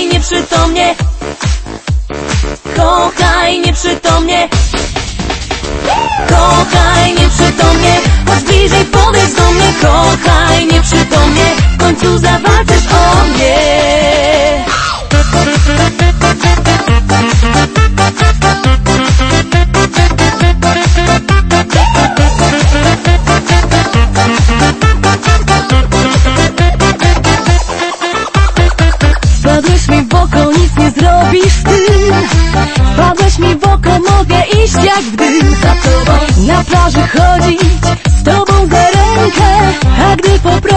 nieprzytomnie. Kochaj nieprzytomnie. Kochaj nieprzytomnie. Chodź bliżej, podejdź do mnie Kochaj mi w oko, nic nie zrobisz z tym Wpadłeś mi w oko, mogę iść jak w Za tobą. Na plaży chodzić, z tobą za rękę A gdy poprosisz,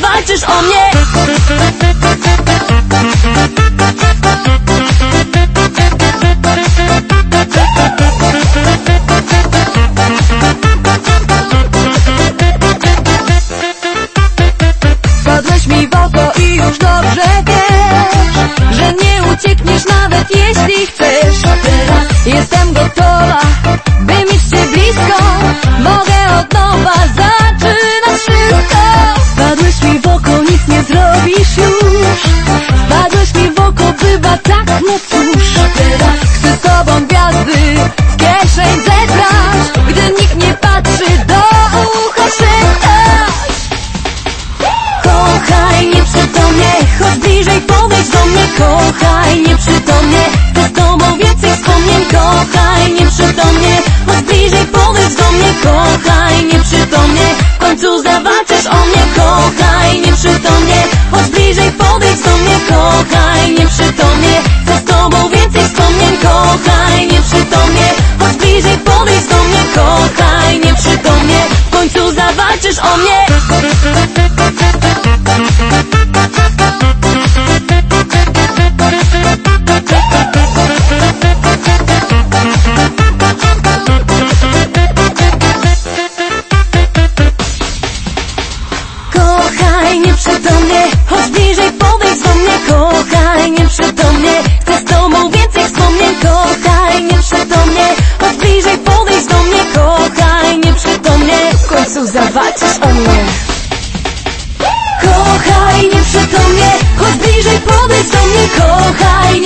końcu zawalczysz o mnie. Wpadłeś mi w oko i już dobrze wiesz Że nie uciekniesz nawet jeśli chcesz podejdź do mnie Kochaj nieprzytomnie, w końcu zawalczysz o mnie Kochaj nieprzytomnie, chodź bliżej, podejdź do mnie Kochaj chodź bliżej, podejdź do mnie Kochaj nieprzytomnie, chcę z tobą więcej wspomnień Kochaj nieprzytomnie, chodź bliżej, podejdź do mnie Kochaj nieprzytomnie, w końcu zawalczysz o mnie. Kochaj nieprzytomnie, chodź bliżej, podejdź do mnie Kochaj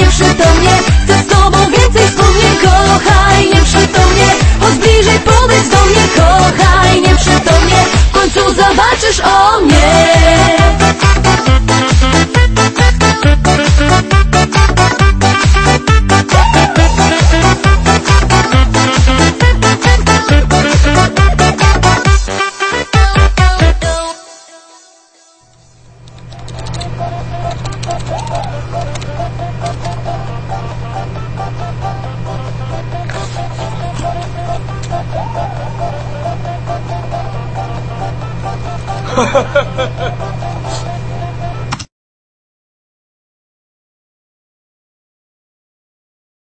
哈哈哈哈哈